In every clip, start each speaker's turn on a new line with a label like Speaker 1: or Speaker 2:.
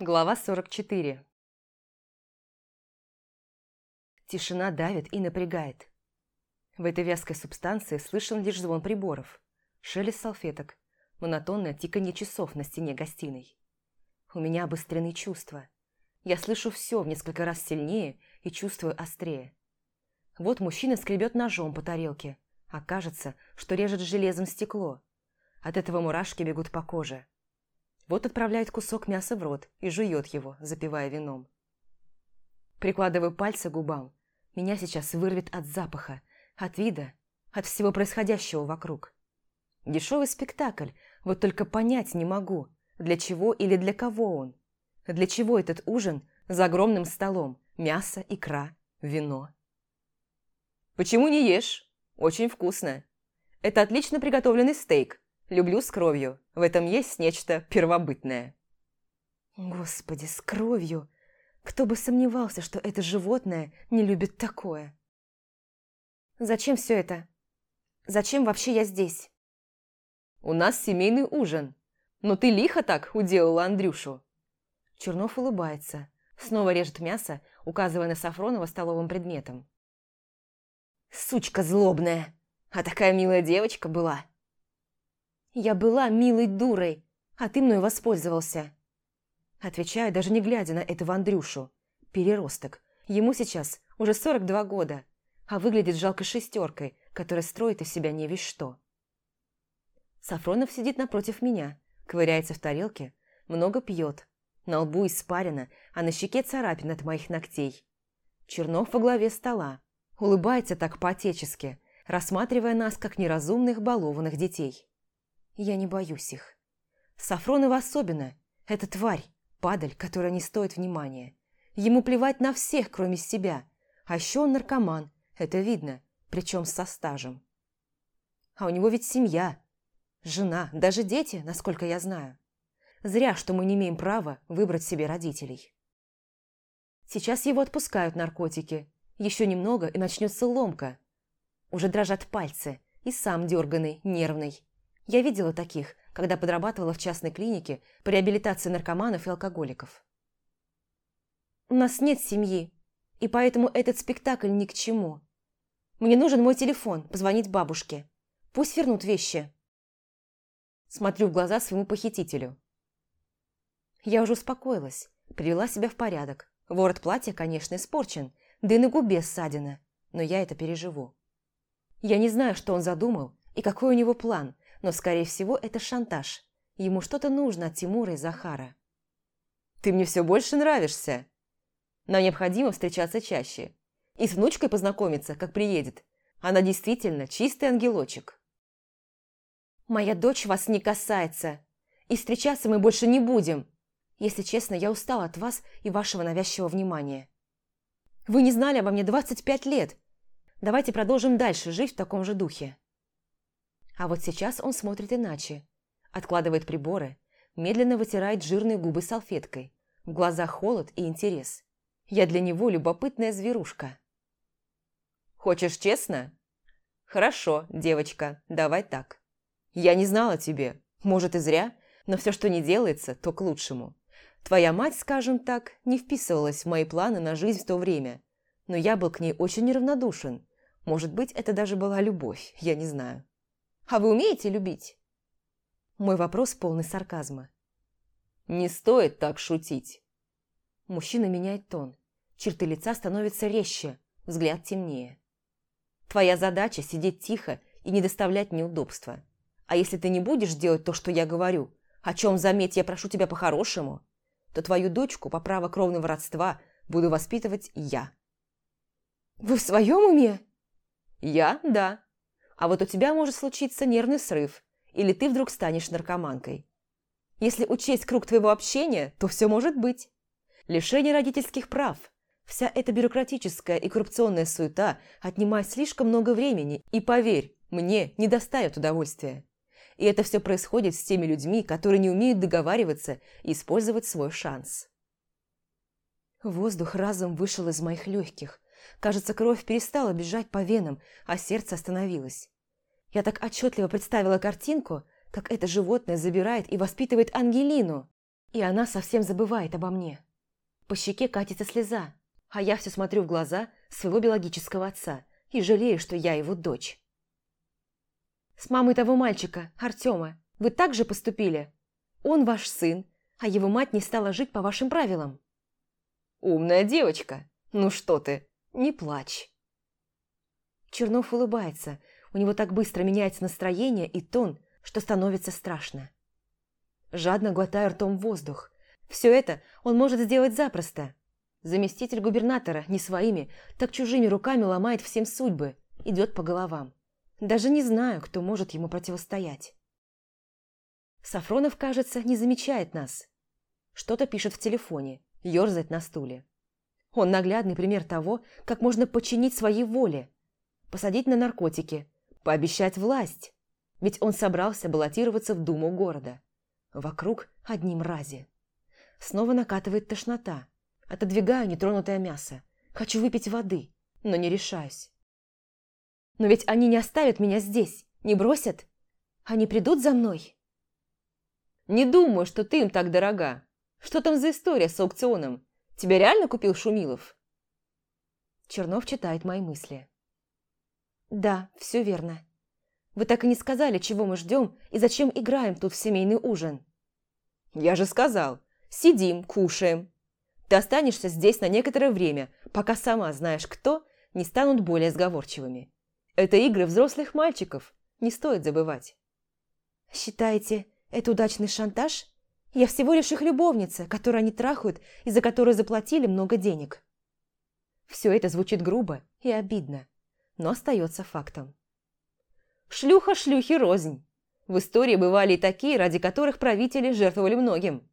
Speaker 1: Глава 44 Тишина давит и напрягает. В этой вязкой субстанции слышен лишь звон приборов, шелест салфеток, монотонное тиканье часов на стене гостиной. У меня обострены чувства. Я слышу все в несколько раз сильнее и чувствую острее. Вот мужчина скребет ножом по тарелке, а кажется, что режет железом стекло. От этого мурашки бегут по коже. Вот отправляет кусок мяса в рот и жует его, запивая вином. Прикладываю пальцы к губам. Меня сейчас вырвет от запаха, от вида, от всего происходящего вокруг. Дешевый спектакль, вот только понять не могу, для чего или для кого он. Для чего этот ужин за огромным столом, мясо, икра, вино. «Почему не ешь? Очень вкусно. Это отлично приготовленный стейк, Люблю с кровью. В этом есть нечто первобытное.
Speaker 2: Господи, с кровью! Кто бы сомневался, что это животное не любит такое. Зачем все это? Зачем вообще я здесь?
Speaker 1: У нас семейный ужин. Но ты лихо так уделала Андрюшу.
Speaker 2: Чернов улыбается. Снова режет мясо, указывая на Сафронова столовым предметом.
Speaker 1: Сучка злобная! А такая милая девочка была.
Speaker 2: Я была милой дурой, а ты мной воспользовался. Отвечаю, даже не глядя на этого Андрюшу. Переросток. Ему сейчас уже 42 года, а выглядит жалко шестеркой, которая строит из себя не весь что. Сафронов сидит напротив меня, ковыряется в тарелке, много пьет. На лбу испарина, а на щеке царапин от моих ногтей. Чернов во главе стола. Улыбается так по-отечески, рассматривая нас, как неразумных балованных детей. Я не боюсь их. Сафронова особенно. Это тварь, падаль, которая не стоит внимания. Ему плевать на всех, кроме себя. А еще он наркоман, это видно, причем со стажем. А у него ведь семья, жена, даже дети, насколько я знаю. Зря, что мы не имеем права выбрать себе родителей. Сейчас его отпускают наркотики. Еще немного, и начнется ломка. Уже дрожат пальцы, и сам дерганый, нервный. Я видела таких, когда подрабатывала в частной клинике по реабилитации наркоманов и алкоголиков. У нас нет семьи, и поэтому этот спектакль ни к чему. Мне нужен мой телефон, позвонить бабушке. Пусть вернут вещи. Смотрю в глаза своему похитителю. Я уже успокоилась, привела себя в порядок. Ворот платья, конечно, испорчен, да и на губе ссадина, но я это переживу. Я не знаю, что он задумал и какой у него план, но, скорее всего, это шантаж. Ему что-то нужно от Тимура и Захара.
Speaker 1: «Ты мне все больше нравишься. Нам необходимо встречаться чаще. И с внучкой познакомиться, как приедет. Она действительно чистый ангелочек».
Speaker 2: «Моя дочь вас не касается. И встречаться мы больше не будем. Если честно, я устала от вас и вашего навязчивого внимания. Вы не знали обо мне 25 лет. Давайте продолжим дальше жить в таком же духе». А вот сейчас он смотрит иначе. Откладывает приборы, медленно вытирает жирные губы салфеткой. В глазах холод и интерес. Я для него любопытная зверушка.
Speaker 1: «Хочешь честно?» «Хорошо, девочка, давай так. Я не знала тебе, может и зря, но все, что не делается, то к лучшему. Твоя мать, скажем так, не вписывалась в мои планы на жизнь в то время, но я был к ней очень неравнодушен. Может быть, это даже была любовь, я не знаю. А вы умеете любить?» Мой вопрос полный сарказма. «Не стоит так шутить».
Speaker 2: Мужчина меняет тон. Черты лица становятся резче, взгляд темнее. «Твоя задача – сидеть тихо и не доставлять неудобства. А если ты не будешь делать то, что я говорю, о чем, заметь, я прошу тебя по-хорошему, то твою дочку по праву кровного родства буду воспитывать я». «Вы в своем уме?»
Speaker 1: «Я – да. А вот у тебя может случиться нервный срыв, или ты вдруг станешь наркоманкой. Если учесть круг твоего общения, то все может быть. Лишение родительских прав. Вся эта бюрократическая и коррупционная суета отнимает слишком много времени, и, поверь, мне не доставит удовольствия. И это все происходит с теми людьми, которые не умеют договариваться и использовать свой шанс.
Speaker 2: Воздух разом вышел из моих легких, Кажется, кровь перестала бежать по венам, а сердце остановилось. Я так отчетливо представила картинку, как это животное забирает и воспитывает Ангелину. И она совсем забывает обо мне. По щеке катится слеза, а я все смотрю в глаза своего биологического отца и жалею, что я его дочь. «С мамой того мальчика, Артема, вы так же поступили? Он ваш сын, а его мать не стала жить по вашим правилам».
Speaker 1: «Умная девочка! Ну что ты, не плачь!»
Speaker 2: Чернов улыбается, у него так быстро меняется настроение и тон, что становится страшно. Жадно глотаю ртом воздух. Все это он может сделать запросто. Заместитель губернатора не своими, так чужими руками ломает всем судьбы, идет по головам. Даже не знаю, кто может ему противостоять. Сафронов, кажется, не замечает нас. Что-то пишет в телефоне, ерзает на стуле. Он наглядный пример того, как можно подчинить своей воле, посадить на наркотики, пообещать власть, ведь он собрался баллотироваться в Думу города. Вокруг одни мрази. Снова накатывает тошнота. Отодвигаю нетронутое мясо. Хочу выпить воды, но не решаюсь. Но ведь они не оставят меня здесь, не бросят. Они придут за мной.
Speaker 1: Не думаю, что ты им так дорога. Что там за история с аукционом? Тебя реально купил Шумилов?
Speaker 2: Чернов читает мои мысли. Да, все верно. Вы так и не сказали, чего мы ждем и зачем играем тут в семейный ужин.
Speaker 1: Я же сказал, сидим, кушаем. Ты останешься здесь на некоторое время, пока сама знаешь кто, не станут более сговорчивыми. Это игры взрослых мальчиков, не стоит забывать.
Speaker 2: Считаете, это удачный шантаж? Я всего лишь их любовница, которую они трахают и за которую заплатили много денег. Все это звучит грубо и обидно, но остается фактом.
Speaker 1: Шлюха шлюхи рознь. В истории бывали и такие, ради которых правители жертвовали многим.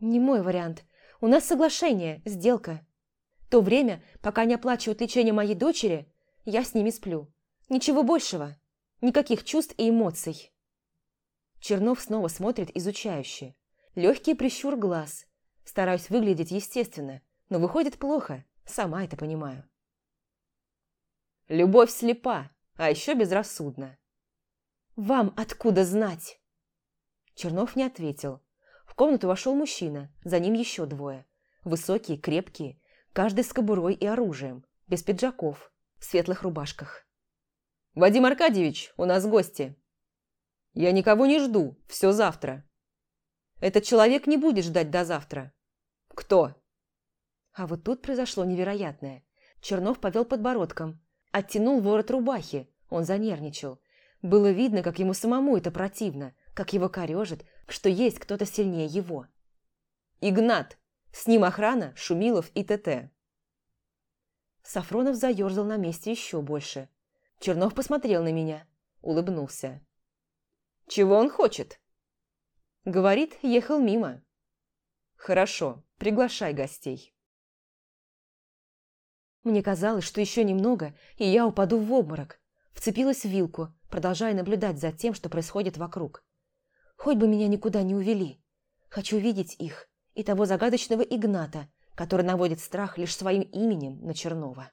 Speaker 2: Не мой вариант. У нас соглашение, сделка. То время, пока не оплачивают лечение моей дочери, я с ними сплю. Ничего большего. Никаких чувств и эмоций. Чернов снова смотрит изучающе. Легкий прищур глаз. Стараюсь выглядеть естественно, но выходит плохо, сама это понимаю.
Speaker 1: Любовь слепа, а еще безрассудно.
Speaker 2: «Вам откуда знать?» Чернов не ответил. В комнату вошел мужчина, за ним еще двое. Высокие, крепкие, каждый с кобурой и оружием, без пиджаков, в светлых рубашках.
Speaker 1: «Вадим Аркадьевич, у нас гости!» «Я никого не жду, все завтра!» «Этот человек не будет ждать до завтра!» «Кто?»
Speaker 2: А вот тут произошло невероятное. Чернов повел подбородком, Оттянул ворот рубахи, он занервничал. Было видно, как ему самому это противно, как его корежит, что есть кто-то сильнее его.
Speaker 1: «Игнат! С ним охрана, Шумилов и ТТ!»
Speaker 2: Сафронов заерзал на месте еще больше. Чернов посмотрел на меня, улыбнулся.
Speaker 1: «Чего он хочет?»
Speaker 2: Говорит, ехал мимо.
Speaker 1: «Хорошо, приглашай гостей».
Speaker 2: Мне казалось, что еще немного, и я упаду в обморок. Вцепилась в вилку, продолжая наблюдать за тем, что происходит вокруг. Хоть бы меня никуда не увели. Хочу видеть их и того загадочного Игната, который наводит страх лишь своим именем на Чернова.